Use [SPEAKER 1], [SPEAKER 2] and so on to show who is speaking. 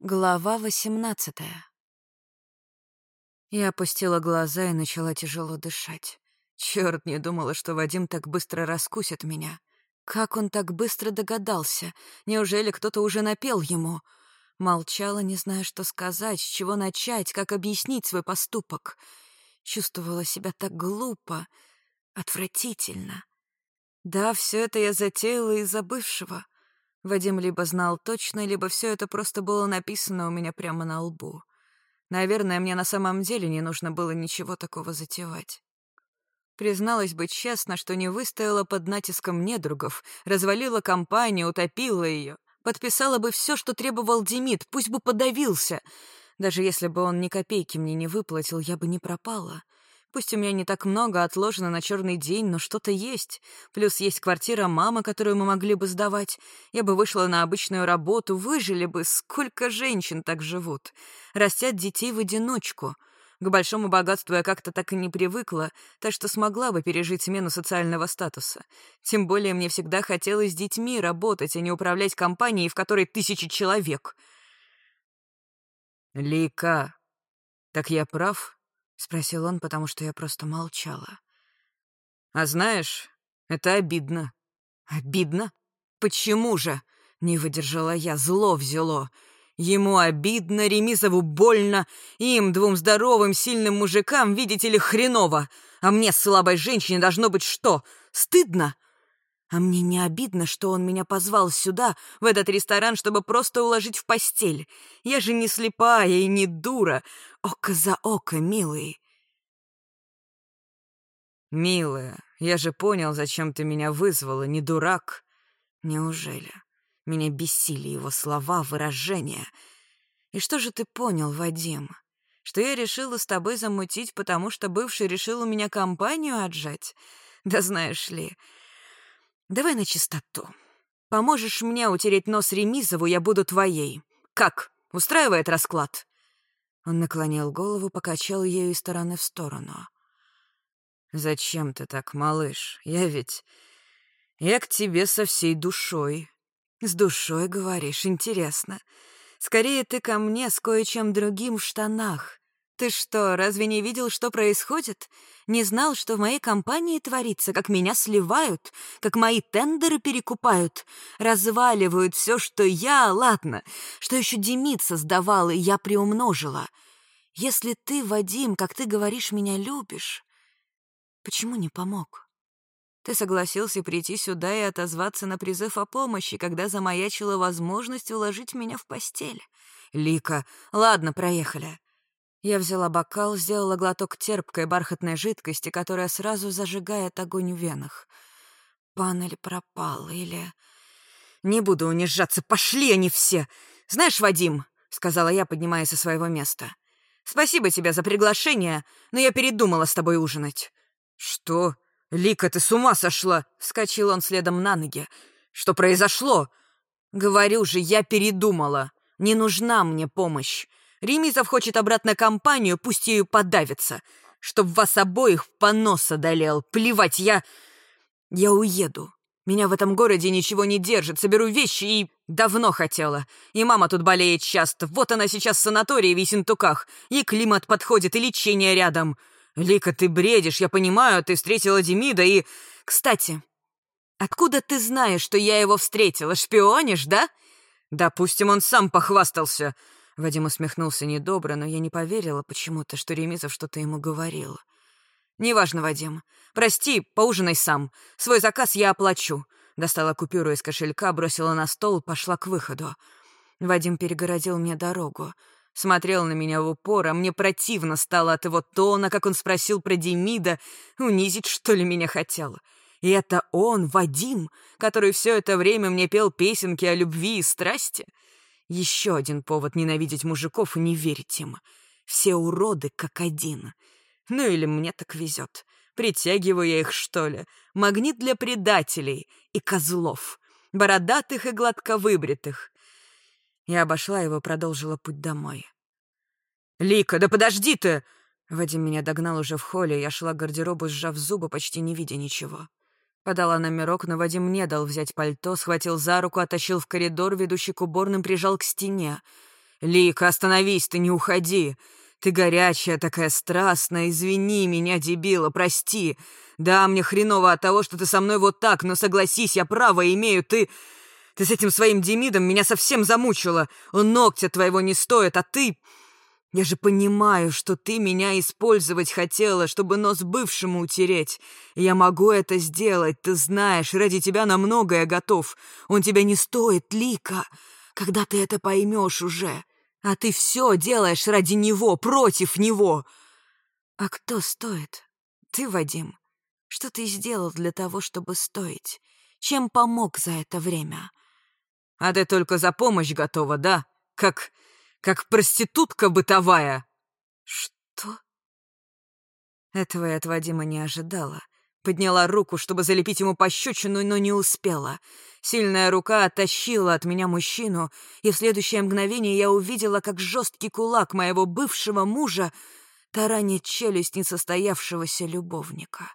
[SPEAKER 1] Глава восемнадцатая. Я опустила глаза и начала тяжело дышать. Черт, не думала, что Вадим так быстро раскусит меня. Как он так быстро догадался? Неужели кто-то уже напел ему? Молчала, не зная, что сказать, с чего начать, как объяснить свой поступок. Чувствовала себя так глупо, отвратительно. Да, все это я затеяла из-за бывшего — Вадим либо знал точно, либо все это просто было написано у меня прямо на лбу. Наверное, мне на самом деле не нужно было ничего такого затевать. Призналась бы честно, что не выстояла под натиском недругов, развалила компанию, утопила ее, подписала бы все, что требовал Демид, пусть бы подавился. Даже если бы он ни копейки мне не выплатил, я бы не пропала. Пусть у меня не так много отложено на черный день, но что-то есть. Плюс есть квартира мамы, которую мы могли бы сдавать. Я бы вышла на обычную работу, выжили бы. Сколько женщин так живут? Растят детей в одиночку. К большому богатству я как-то так и не привыкла, так что смогла бы пережить смену социального статуса. Тем более мне всегда хотелось с детьми работать, а не управлять компанией, в которой тысячи человек.
[SPEAKER 2] «Лика, так я прав?» — спросил он, потому что я просто молчала. «А знаешь, это обидно».
[SPEAKER 1] «Обидно? Почему же?» — не выдержала я, зло взяло. Ему обидно, Ремизову больно, им, двум здоровым, сильным мужикам, видите ли, хреново. А мне, слабой женщине, должно быть что? Стыдно? А мне не обидно, что он меня позвал сюда, в этот ресторан, чтобы просто уложить в постель. Я же не слепая и не дура. Око за око, милый.
[SPEAKER 2] Милая, я же понял, зачем ты меня вызвала, не дурак.
[SPEAKER 1] Неужели? Меня бесили его слова, выражения. И что же ты понял, Вадим? Что я решила с тобой замутить, потому что бывший решил у меня компанию отжать? Да знаешь ли... Давай на чистоту. Поможешь мне утереть нос Ремизову, я буду твоей. Как? Устраивает расклад?» Он наклонил голову, покачал ею из стороны в сторону.
[SPEAKER 2] «Зачем ты так, малыш? Я ведь... Я к тебе со всей душой».
[SPEAKER 1] «С душой, говоришь, интересно. Скорее ты ко мне с кое-чем другим в штанах. «Ты что, разве не видел, что происходит? Не знал, что в моей компании творится, как меня сливают, как мои тендеры перекупают, разваливают все, что я, ладно, что еще Демид создавал, и я приумножила. Если ты, Вадим, как ты говоришь, меня любишь, почему не помог?» Ты согласился прийти сюда и отозваться на призыв о помощи, когда замаячила возможность уложить меня в постель. Лика, ладно, проехали. Я взяла бокал, сделала глоток терпкой бархатной жидкости, которая сразу зажигает огонь в венах. Панель пропал, или... «Не буду унижаться, пошли они все! Знаешь, Вадим, — сказала я, поднимаясь со своего места, — спасибо тебе за приглашение, но я передумала с тобой ужинать».
[SPEAKER 2] «Что? Лика, ты с ума сошла?»
[SPEAKER 1] — вскочил он следом на ноги. «Что произошло?» «Говорю же, я передумала. Не нужна мне помощь. Ремизов хочет обратно компанию, пусть ею подавится. Чтоб вас обоих в понос одолел. Плевать, я... Я уеду. Меня в этом городе ничего не держит. Соберу вещи и... Давно хотела. И мама тут болеет часто. Вот она сейчас в санатории в Ессентуках. И климат подходит, и лечение рядом. Лика, ты бредишь, я понимаю, ты встретила Демида и... Кстати, откуда ты знаешь, что я его встретила? Шпионишь, да? Допустим, он сам похвастался. Вадим усмехнулся недобро, но я не поверила почему-то, что Ремизов что-то ему говорил. «Неважно, Вадим. Прости, поужинай сам. Свой заказ я оплачу». Достала купюру из кошелька, бросила на стол, пошла к выходу. Вадим перегородил мне дорогу. Смотрел на меня в упор, а мне противно стало от его тона, как он спросил про Демида. Унизить, что ли, меня хотел? И это он, Вадим, который все это время мне пел песенки о любви и страсти. Еще один повод ненавидеть мужиков и не верить им. Все уроды как один. Ну или мне так везет. Притягиваю я их, что ли? Магнит для предателей и козлов. Бородатых и гладко выбритых. Я обошла его, продолжила путь домой. «Лика, да подожди ты!» Вадим меня догнал уже в холле, я шла к гардеробу, сжав зубы, почти не видя ничего. Подала номерок, но Вадим не дал взять пальто, схватил за руку, оттащил в коридор, ведущий к уборным, прижал к стене.
[SPEAKER 2] Лика, остановись, ты не уходи. Ты горячая, такая страстная, извини меня, дебила, прости. Да, мне хреново от того, что ты со мной вот так, но согласись, я право имею, ты... Ты с этим своим Демидом меня совсем замучила. Он ногтя твоего не стоит, а ты... Я же понимаю, что ты меня использовать хотела, чтобы нос бывшему утереть. Я могу это сделать, ты знаешь, ради тебя на многое готов. Он тебя не стоит, Лика. Когда ты это поймешь уже? А ты все делаешь ради него, против него. А кто стоит? Ты, Вадим. Что ты сделал для того, чтобы стоить? Чем помог за это время? А ты только за помощь готова, да? Как как проститутка бытовая!» «Что?» Этого я от Вадима не ожидала. Подняла руку, чтобы залепить ему пощечину, но не успела. Сильная рука оттащила от меня мужчину, и в следующее мгновение я увидела, как жесткий кулак моего бывшего мужа таранит челюсть несостоявшегося любовника.